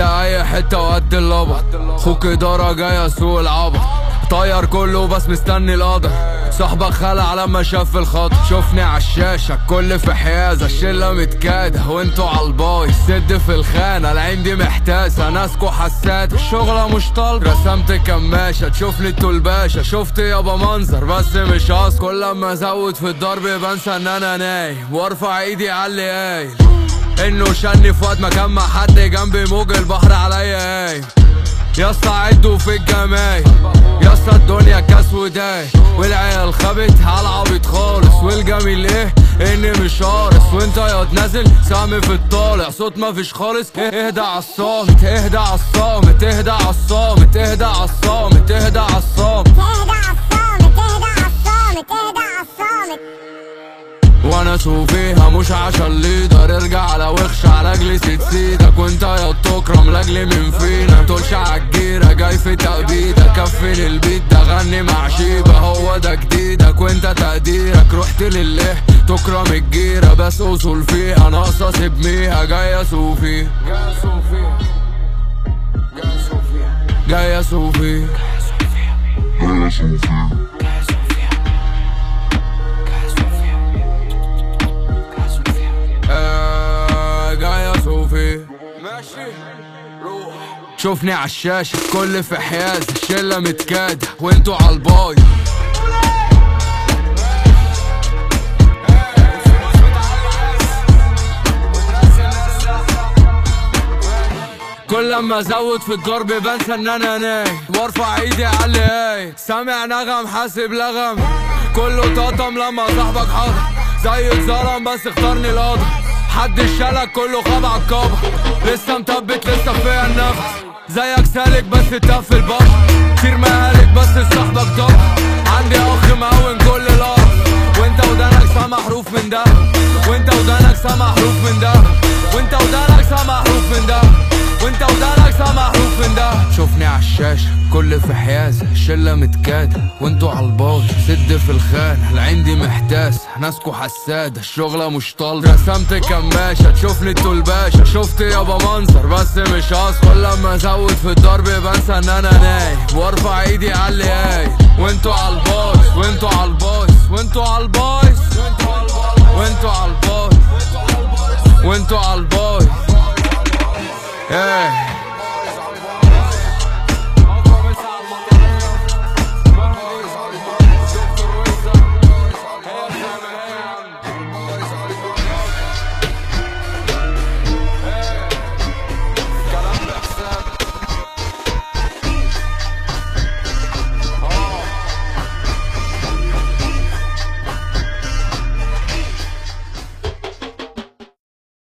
أي حتة وقد اللبط خوك إدارة جاية سوق العبط طير كله بس مستني القدر. صاحبك خلع لما شاف الخط شوفني عالشاشة الكل في حيازة. الشلة متكادة وانتوا عالباي سد في الخانة العين دي محتاسة. ناسكو حسات الشغلة مش طالبة. رسمت كماشة تشوفني التلباشة. شفت يابا منظر بس مش قصد كل لما أزود في الضرب بنسى إن أنا نايم. وارفع إيدي عاللي قايل. إنه شني في وقت ما كان مع حد جنبي موج البحر عليا قايم يا اسطى عدوا في الجمايل يا اسطى الدنيا كاس وداي والعيال خبت على العبيط خالص والجميل إيه؟ إني مش قارص وانت يا نازل سامي في الطالع صوت مفيش خالص. اهدى عالصامت اهدى عالصامت اهدى عالصامت اهدى عالصامت وأنا فيها مش عشان ليدر ارجع على وخش على رجلي ست سيدك وانت يا تكرم لاجلي من فينا. متقولش عالجيرة جاي في تأبيدك كفل البيت ده غني مع شيبة. هو ده جديدك وانت تقديرك. رحت لله تكرم الجيرة. بس أصول فيها ناقصة سيبنيها. جاية صوفي جاية صوفي آه، ماشي. روح شوفني عالشاشة كل في حياز الشلة متكادة وانتوا عالباي كل لما ازود في الضرب بنسى إن أنا نايم. وارفع إيدي على اللي سامع نغم حاسب لغم. كله طاطم لما صاحبك حاضر. زي اتظلم بس اختارني القدر حد شالك كله خاب على الكبر لسه مثبت لسه فيا النفس زيك سالك بس تف البحر كتير مهالك بس صاحبك ضب عندي أخ مهون كل الأرض وانت ودانك سامع حروف من ده. وانت ودانك سامع حروف من ده. وانت ودانك سامع حروف من ده. وانت ودانك سامع حروف من ده تشوفني على الشاشة كل في حيازة شلة متكادة وانتوا عالباضي سد في الخانة العين دي محتاسة ناسكو حسادة الشغلة مش طالبة رسمت كم باشا تشوفني طول باشا شفت يابا منظر بس مش اصفر لما ازود في الضرب بنسى ان أنا نايم وارفع ايدي عالي قايل وانتوا عالبايظ وانتوا عالبايظ وانتوا عالبايظ وانتوا عالبايظ وانتوا عالبايظ إيه